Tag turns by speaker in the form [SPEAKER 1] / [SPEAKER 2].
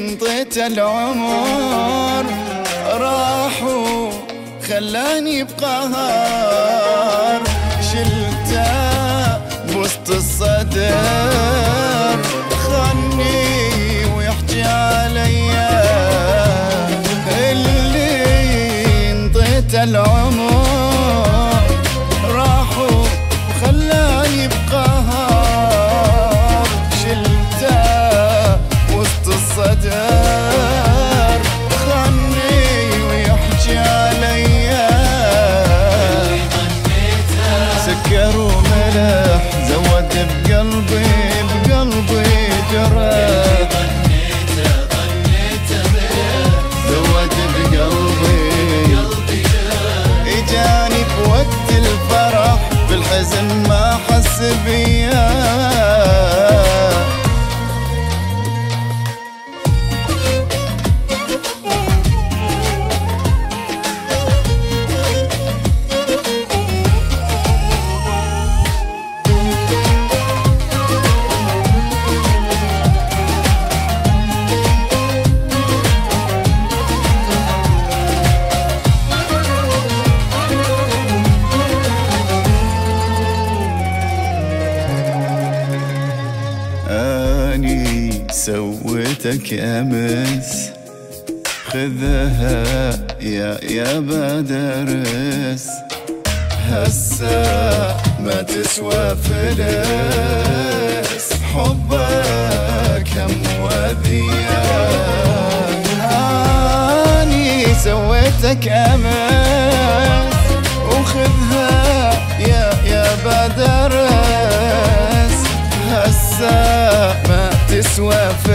[SPEAKER 1] انطيته العمر راح وخلاني بقهر. شلته بوسط الصدر خاني ويحكي عليا. اللي انطيت العمر راح خلاني بقهر بقلبي جرح زود بقلبي اجاني بوقت الفرح بالحزن ما حس بيا سويتك امس خذها يا يا بدرس. هسه ما تسوى فلس. حبك هم وذية آني سويتك امس